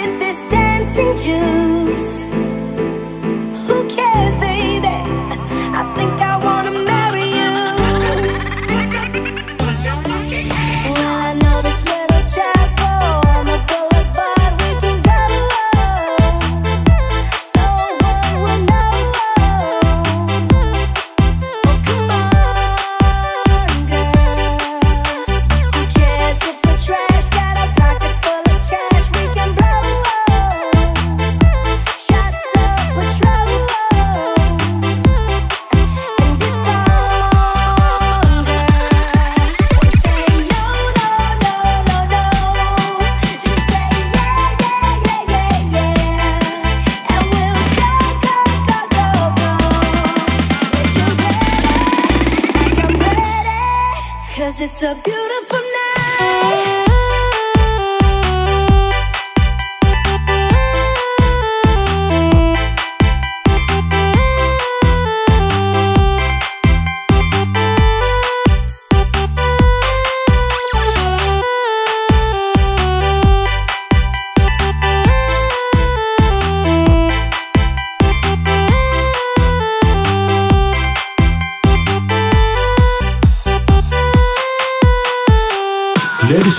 with this dancing juice? it's a beautiful night.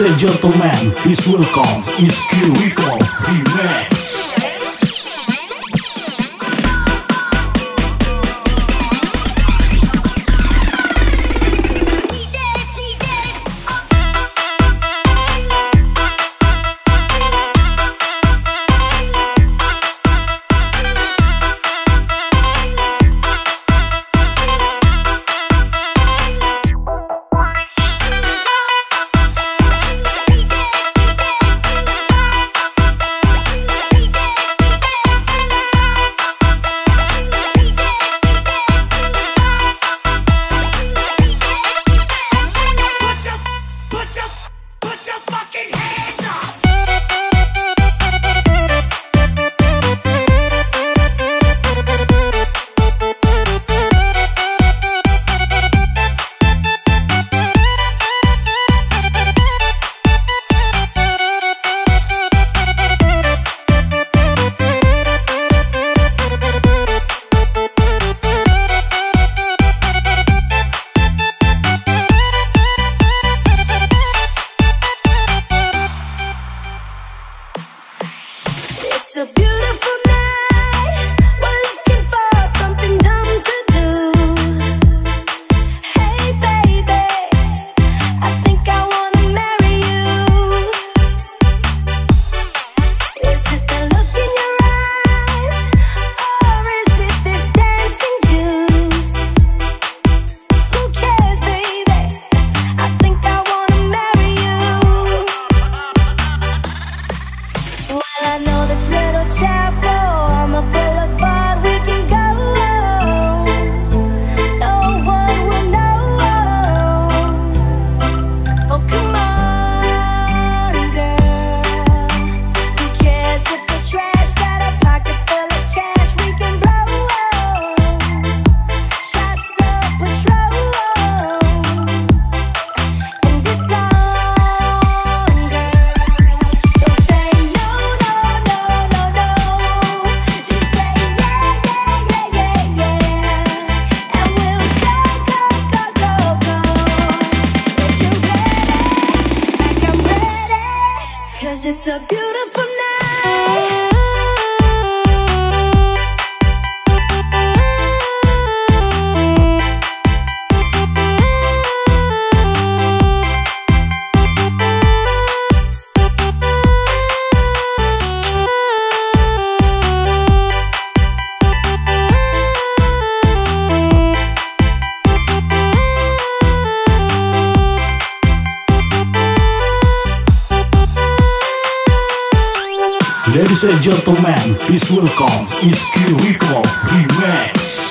and gentlemen, it's welcome, it's Kiriko Remix. It's a beautiful it's a beautiful Ladies and gentlemen, please welcome Iski Riko Remix.